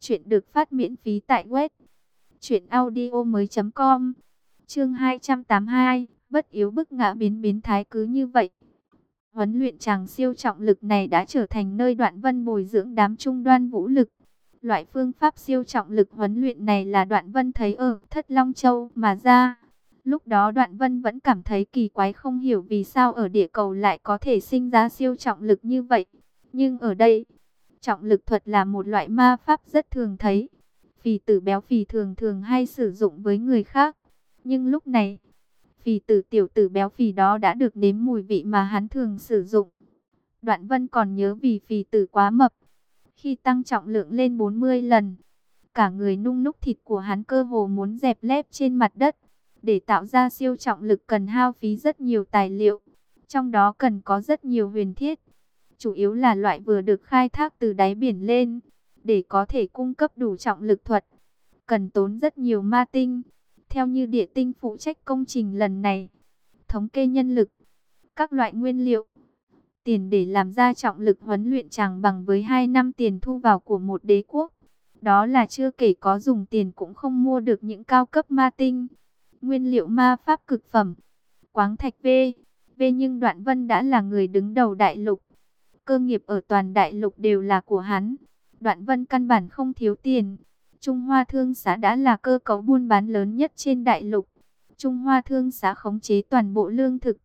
Chuyện được phát miễn phí tại web. Chuyện audio mới com. Chương 282. Bất yếu bức ngã biến biến thái cứ như vậy. Huấn luyện chàng siêu trọng lực này đã trở thành nơi đoạn vân bồi dưỡng đám trung đoan vũ lực. Loại phương pháp siêu trọng lực huấn luyện này là đoạn vân thấy ở Thất Long Châu mà ra. Lúc đó đoạn vân vẫn cảm thấy kỳ quái không hiểu vì sao ở địa cầu lại có thể sinh ra siêu trọng lực như vậy. Nhưng ở đây, Trọng lực thuật là một loại ma pháp rất thường thấy. Phì tử béo phì thường thường hay sử dụng với người khác. Nhưng lúc này, phì tử tiểu tử béo phì đó đã được nếm mùi vị mà hắn thường sử dụng. Đoạn vân còn nhớ vì phì tử quá mập. Khi tăng trọng lượng lên 40 lần, cả người nung núc thịt của hắn cơ hồ muốn dẹp lép trên mặt đất. Để tạo ra siêu trọng lực cần hao phí rất nhiều tài liệu. Trong đó cần có rất nhiều huyền thiết, chủ yếu là loại vừa được khai thác từ đáy biển lên, để có thể cung cấp đủ trọng lực thuật. Cần tốn rất nhiều ma tinh, theo như địa tinh phụ trách công trình lần này. Thống kê nhân lực, các loại nguyên liệu, tiền để làm ra trọng lực huấn luyện chẳng bằng với 2 năm tiền thu vào của một đế quốc. Đó là chưa kể có dùng tiền cũng không mua được những cao cấp ma tinh, nguyên liệu ma pháp cực phẩm, quáng thạch V. V nhưng Đoạn Vân đã là người đứng đầu đại lục. Cơ nghiệp ở toàn đại lục đều là của hắn. Đoạn Vân căn bản không thiếu tiền. Trung Hoa Thương xã đã là cơ cấu buôn bán lớn nhất trên đại lục. Trung Hoa Thương xã khống chế toàn bộ lương thực,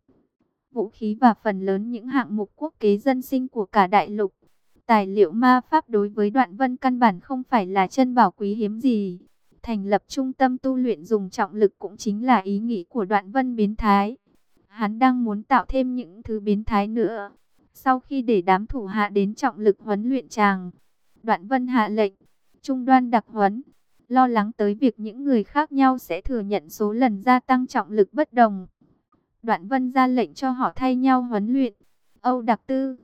vũ khí và phần lớn những hạng mục quốc kế dân sinh của cả đại lục. Tài liệu ma pháp đối với đoạn vân căn bản không phải là chân bảo quý hiếm gì. Thành lập trung tâm tu luyện dùng trọng lực cũng chính là ý nghĩ của đoạn vân biến thái. Hắn đang muốn tạo thêm những thứ biến thái nữa. Sau khi để đám thủ hạ đến trọng lực huấn luyện chàng, đoạn vân hạ lệnh, trung đoan đặc huấn, lo lắng tới việc những người khác nhau sẽ thừa nhận số lần gia tăng trọng lực bất đồng. Đoạn vân ra lệnh cho họ thay nhau huấn luyện. Âu Đặc Tư,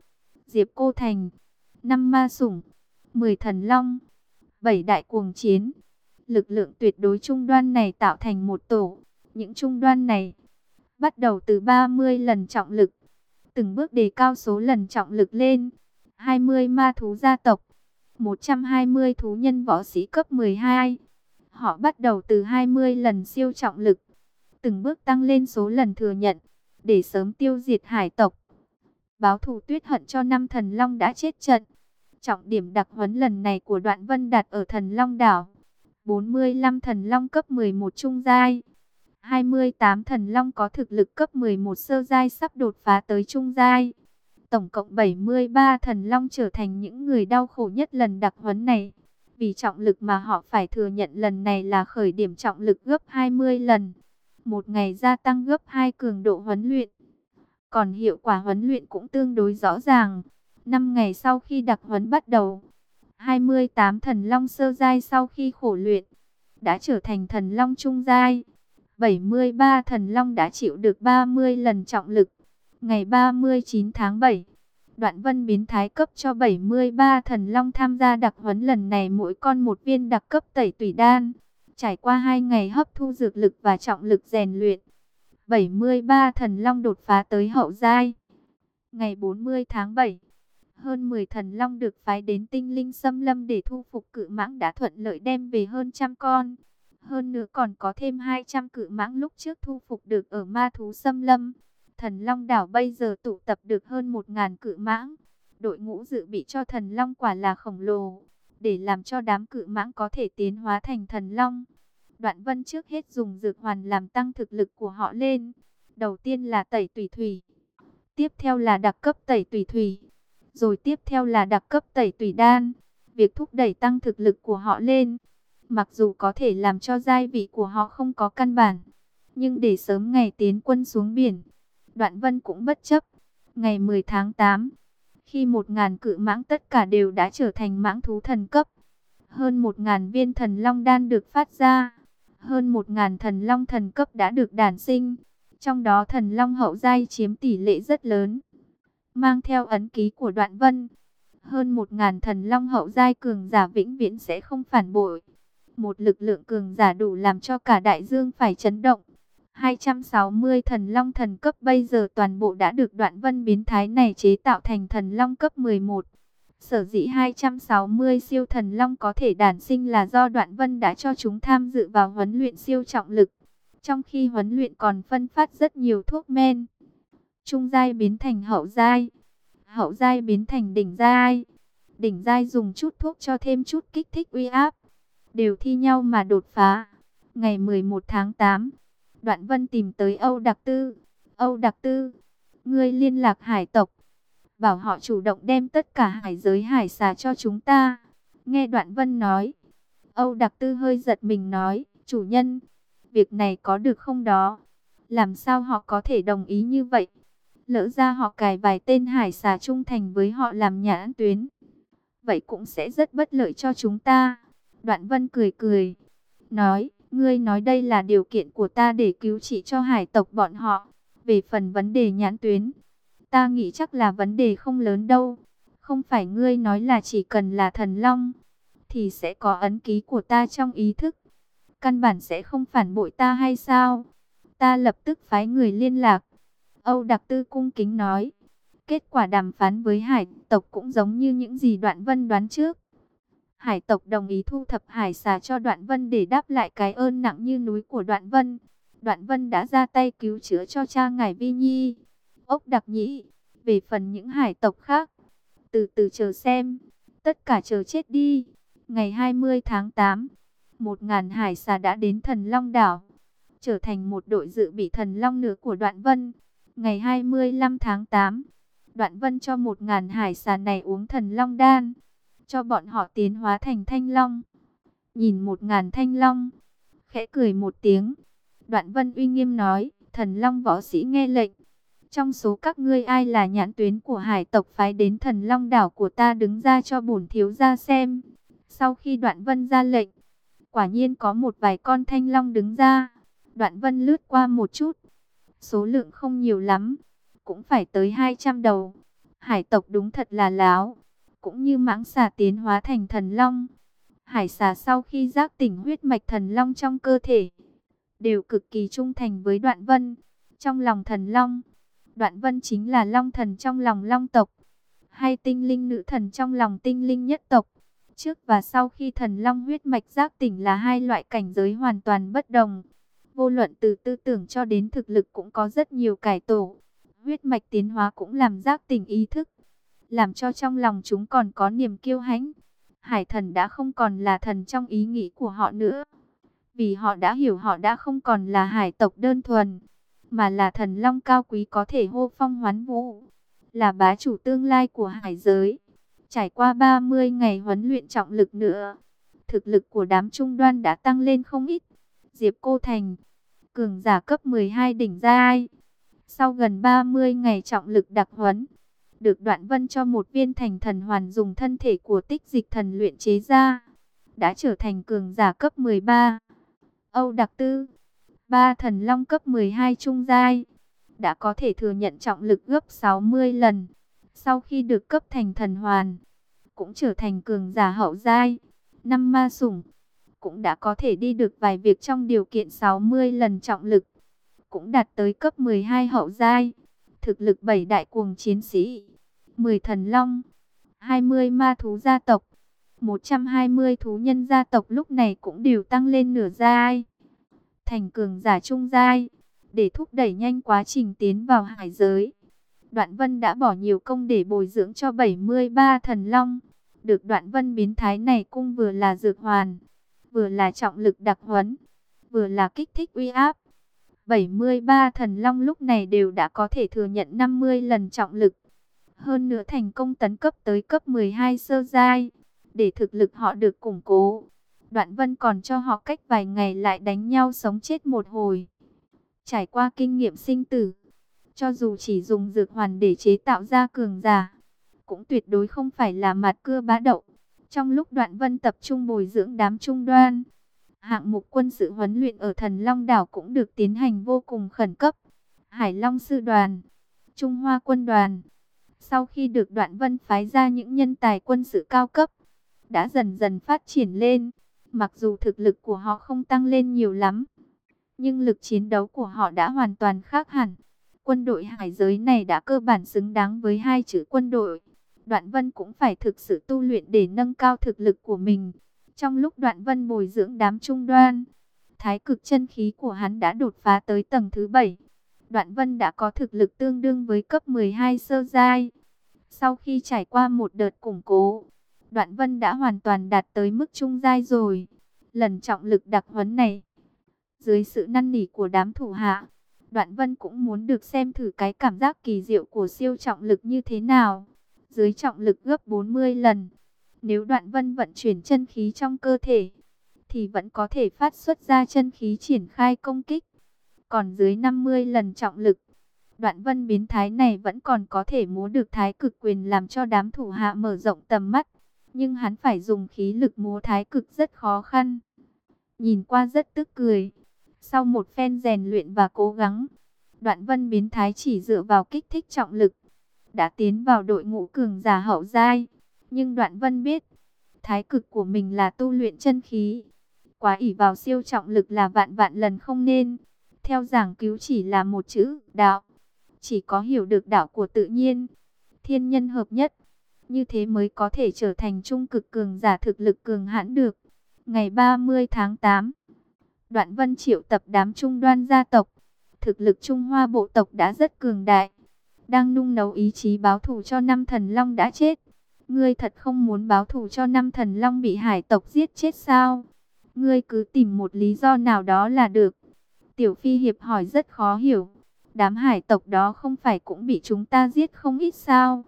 Diệp Cô Thành, năm ma sủng, 10 thần long, bảy đại cuồng chiến. Lực lượng tuyệt đối trung đoan này tạo thành một tổ. Những trung đoan này bắt đầu từ 30 lần trọng lực, từng bước đề cao số lần trọng lực lên. 20 ma thú gia tộc, 120 thú nhân võ sĩ cấp 12. Họ bắt đầu từ 20 lần siêu trọng lực, từng bước tăng lên số lần thừa nhận, để sớm tiêu diệt hải tộc. Báo thù tuyết hận cho năm thần long đã chết trận. Trọng điểm đặc huấn lần này của đoạn vân đặt ở thần long đảo. 45 thần long cấp 11 trung giai. 28 thần long có thực lực cấp 11 sơ giai sắp đột phá tới trung giai. Tổng cộng 73 thần long trở thành những người đau khổ nhất lần đặc huấn này. Vì trọng lực mà họ phải thừa nhận lần này là khởi điểm trọng lực gấp 20 lần. Một ngày gia tăng gấp 2 cường độ huấn luyện. Còn hiệu quả huấn luyện cũng tương đối rõ ràng. 5 ngày sau khi đặc huấn bắt đầu, 28 thần long sơ giai sau khi khổ luyện, đã trở thành thần long trung giai. 73 thần long đã chịu được 30 lần trọng lực. Ngày 39 tháng 7, Đoạn Vân biến thái cấp cho 73 thần long tham gia đặc huấn lần này mỗi con một viên đặc cấp tẩy tủy đan. Trải qua 2 ngày hấp thu dược lực và trọng lực rèn luyện, 73 thần long đột phá tới hậu giai. Ngày 40 tháng 7, hơn 10 thần long được phái đến tinh linh xâm lâm để thu phục cự mãng đã thuận lợi đem về hơn trăm con. Hơn nữa còn có thêm 200 cự mãng lúc trước thu phục được ở ma thú xâm lâm. Thần Long đảo bây giờ tụ tập được hơn 1.000 cự mãng. Đội ngũ dự bị cho thần Long quả là khổng lồ. Để làm cho đám cự mãng có thể tiến hóa thành thần Long. Đoạn vân trước hết dùng dược hoàn làm tăng thực lực của họ lên. Đầu tiên là tẩy tùy thủy. Tiếp theo là đặc cấp tẩy tùy thủy. Rồi tiếp theo là đặc cấp tẩy tủy đan. Việc thúc đẩy tăng thực lực của họ lên. Mặc dù có thể làm cho giai vị của họ không có căn bản. Nhưng để sớm ngày tiến quân xuống biển. Đoạn vân cũng bất chấp. Ngày 10 tháng 8. Khi 1.000 cự mãng tất cả đều đã trở thành mãng thú thần cấp. Hơn 1.000 viên thần long đan được phát ra, hơn 1.000 thần long thần cấp đã được đản sinh. Trong đó thần long hậu giai chiếm tỷ lệ rất lớn. Mang theo ấn ký của đoạn vân. Hơn một ngàn thần long hậu giai cường giả vĩnh viễn sẽ không phản bội. Một lực lượng cường giả đủ làm cho cả đại dương phải chấn động. 260 thần long thần cấp bây giờ toàn bộ đã được đoạn vân biến thái này chế tạo thành thần long cấp 11. Sở dĩ 260 siêu thần long có thể đản sinh là do Đoạn Vân đã cho chúng tham dự vào huấn luyện siêu trọng lực. Trong khi huấn luyện còn phân phát rất nhiều thuốc men. Trung giai biến thành hậu giai. Hậu giai biến thành đỉnh giai. Đỉnh giai dùng chút thuốc cho thêm chút kích thích uy áp. Đều thi nhau mà đột phá. Ngày 11 tháng 8, Đoạn Vân tìm tới Âu Đặc Tư. Âu Đặc Tư, ngươi liên lạc hải tộc bảo họ chủ động đem tất cả hải giới hải xà cho chúng ta. Nghe Đoạn Vân nói, Âu Đặc Tư hơi giật mình nói, chủ nhân, việc này có được không đó? Làm sao họ có thể đồng ý như vậy? Lỡ ra họ cài vài tên hải xà trung thành với họ làm nhãn tuyến. Vậy cũng sẽ rất bất lợi cho chúng ta. Đoạn Vân cười cười, nói, ngươi nói đây là điều kiện của ta để cứu trị cho hải tộc bọn họ. Về phần vấn đề nhãn tuyến, ta nghĩ chắc là vấn đề không lớn đâu. Không phải ngươi nói là chỉ cần là thần long, thì sẽ có ấn ký của ta trong ý thức. Căn bản sẽ không phản bội ta hay sao? Ta lập tức phái người liên lạc. Âu Đặc Tư cung kính nói. Kết quả đàm phán với hải tộc cũng giống như những gì Đoạn Vân đoán trước. Hải tộc đồng ý thu thập hải xà cho Đoạn Vân để đáp lại cái ơn nặng như núi của Đoạn Vân. Đoạn Vân đã ra tay cứu chữa cho cha ngài Vi Nhi. Ốc đặc nhĩ, về phần những hải tộc khác, từ từ chờ xem, tất cả chờ chết đi. Ngày 20 tháng 8, một ngàn hải xà đã đến thần Long Đảo, trở thành một đội dự bị thần Long nữa của Đoạn Vân. Ngày 25 tháng 8, Đoạn Vân cho một ngàn hải xà này uống thần Long Đan, cho bọn họ tiến hóa thành thanh long. Nhìn một ngàn thanh long, khẽ cười một tiếng. Đoạn Vân uy nghiêm nói, thần long võ sĩ nghe lệnh. Trong số các ngươi ai là nhãn tuyến của hải tộc phái đến thần long đảo của ta đứng ra cho bổn thiếu ra xem. Sau khi đoạn vân ra lệnh, quả nhiên có một vài con thanh long đứng ra. Đoạn vân lướt qua một chút. Số lượng không nhiều lắm, cũng phải tới 200 đầu. Hải tộc đúng thật là láo, cũng như mãng xà tiến hóa thành thần long. Hải xà sau khi giác tỉnh huyết mạch thần long trong cơ thể, đều cực kỳ trung thành với đoạn vân. Trong lòng thần long, đoạn vân chính là long thần trong lòng long tộc, hay tinh linh nữ thần trong lòng tinh linh nhất tộc. Trước và sau khi thần long huyết mạch giác tỉnh là hai loại cảnh giới hoàn toàn bất đồng. Vô luận từ tư tưởng cho đến thực lực cũng có rất nhiều cải tổ. Huyết mạch tiến hóa cũng làm giác tỉnh ý thức, làm cho trong lòng chúng còn có niềm kiêu hãnh. Hải thần đã không còn là thần trong ý nghĩ của họ nữa. Vì họ đã hiểu họ đã không còn là hải tộc đơn thuần, mà là thần long cao quý có thể hô phong hoán vũ, là bá chủ tương lai của hải giới. Trải qua 30 ngày huấn luyện trọng lực nữa, thực lực của đám trung đoan đã tăng lên không ít. Diệp Cô Thành, cường giả cấp 12 đỉnh giai. Sau gần 30 ngày trọng lực đặc huấn, được Đoạn Vân cho một viên thành thần hoàn dùng thân thể của tích dịch thần luyện chế ra, đã trở thành cường giả cấp 13. Âu Đặc Tư, ba thần long cấp 12 trung giai, đã có thể thừa nhận trọng lực gấp 60 lần. Sau khi được cấp thành thần hoàn, cũng trở thành cường giả hậu giai. Năm ma sủng, cũng đã có thể đi được vài việc trong điều kiện 60 lần trọng lực, cũng đạt tới cấp 12 hậu giai. Thực lực bảy đại cuồng chiến sĩ, 10 thần long, 20 ma thú gia tộc, 120 thú nhân gia tộc lúc này cũng đều tăng lên nửa giai. Thành cường giả trung giai, để thúc đẩy nhanh quá trình tiến vào hải giới. Đoạn Vân đã bỏ nhiều công để bồi dưỡng cho 73 thần long. Được Đoạn Vân biến thái này cung vừa là dược hoàn, vừa là trọng lực đặc huấn, vừa là kích thích uy áp. 73 thần long lúc này đều đã có thể thừa nhận 50 lần trọng lực. Hơn nữa thành công tấn cấp tới cấp 12 sơ giai để thực lực họ được củng cố. Đoạn Vân còn cho họ cách vài ngày lại đánh nhau sống chết một hồi. Trải qua kinh nghiệm sinh tử, cho dù chỉ dùng dược hoàn để chế tạo ra cường giả, cũng tuyệt đối không phải là mặt cưa bá đậu. Trong lúc Đoạn Vân tập trung bồi dưỡng đám trung đoan, hạng mục quân sự huấn luyện ở Thần Long Đảo cũng được tiến hành vô cùng khẩn cấp. Hải Long Sư Đoàn, Trung Hoa Quân Đoàn, sau khi được Đoạn Vân phái ra những nhân tài quân sự cao cấp, đã dần dần phát triển lên. Mặc dù thực lực của họ không tăng lên nhiều lắm, nhưng lực chiến đấu của họ đã hoàn toàn khác hẳn. Quân đội hải giới này đã cơ bản xứng đáng với hai chữ quân đội. Đoạn Vân cũng phải thực sự tu luyện để nâng cao thực lực của mình. Trong lúc Đoạn Vân bồi dưỡng đám trung đoan, thái cực chân khí của hắn đã đột phá tới tầng thứ 7. Đoạn Vân đã có thực lực tương đương với cấp 12 sơ giai. Sau khi trải qua một đợt củng cố, Đoạn Vân đã hoàn toàn đạt tới mức trung giai rồi. Lần trọng lực đặc huấn này, dưới sự năn nỉ của đám thủ hạ, Đoạn Vân cũng muốn được xem thử cái cảm giác kỳ diệu của siêu trọng lực như thế nào. Dưới trọng lực gấp 40 lần, nếu Đoạn Vân vận chuyển chân khí trong cơ thể, thì vẫn có thể phát xuất ra chân khí triển khai công kích. Còn dưới 50 lần trọng lực, Đoạn Vân biến thái này vẫn còn có thể múa được thái cực quyền làm cho đám thủ hạ mở rộng tầm mắt nhưng hắn phải dùng khí lực múa thái cực rất khó khăn. Nhìn qua rất tức cười. Sau một phen rèn luyện và cố gắng, Đoạn Vân biến thái chỉ dựa vào kích thích trọng lực, đã tiến vào đội ngũ cường giả hậu giai. Nhưng Đoạn Vân biết, thái cực của mình là tu luyện chân khí. Quá ỷ vào siêu trọng lực là vạn vạn lần không nên. Theo giảng cứu chỉ là một chữ, đạo. Chỉ có hiểu được đạo của tự nhiên, thiên nhân hợp nhất. Như thế mới có thể trở thành trung cực cường giả thực lực cường hãn được. Ngày 30 tháng 8, Đoạn Vân triệu tập đám trung đoan gia tộc. Thực lực Trung Hoa bộ tộc đã rất cường đại. Đang nung nấu ý chí báo thù cho năm thần long đã chết. Ngươi thật không muốn báo thù cho năm thần long bị hải tộc giết chết sao? Ngươi cứ tìm một lý do nào đó là được. Tiểu Phi Hiệp hỏi rất khó hiểu. Đám hải tộc đó không phải cũng bị chúng ta giết không ít sao?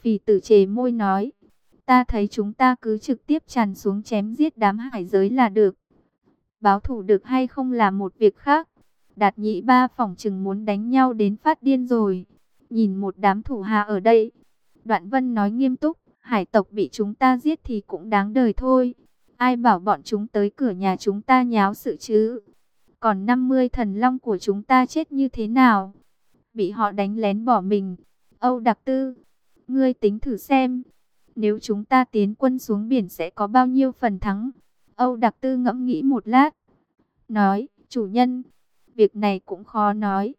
Phì tử chề môi nói. Ta thấy chúng ta cứ trực tiếp tràn xuống chém giết đám hải giới là được. Báo thủ được hay không là một việc khác. Đạt nhị ba phòng chừng muốn đánh nhau đến phát điên rồi. Nhìn một đám thủ hạ ở đây. Đoạn vân nói nghiêm túc. Hải tộc bị chúng ta giết thì cũng đáng đời thôi. Ai bảo bọn chúng tới cửa nhà chúng ta nháo sự chứ. Còn 50 thần long của chúng ta chết như thế nào? Bị họ đánh lén bỏ mình. Âu Đặc Tư, ngươi tính thử xem. Nếu chúng ta tiến quân xuống biển sẽ có bao nhiêu phần thắng? Âu Đặc Tư ngẫm nghĩ một lát. Nói, chủ nhân, việc này cũng khó nói.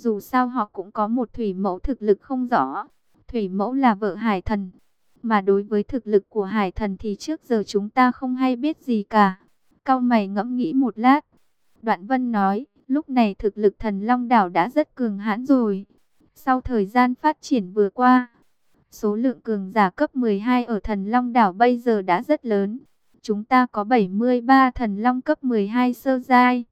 Dù sao họ cũng có một thủy mẫu thực lực không rõ. Thủy mẫu là vợ hải thần. Mà đối với thực lực của hải thần thì trước giờ chúng ta không hay biết gì cả. Cao mày ngẫm nghĩ một lát. Đoạn vân nói, lúc này thực lực thần Long Đảo đã rất cường hãn rồi. Sau thời gian phát triển vừa qua, số lượng cường giả cấp 12 ở thần Long Đảo bây giờ đã rất lớn. Chúng ta có 73 thần Long cấp 12 sơ giai,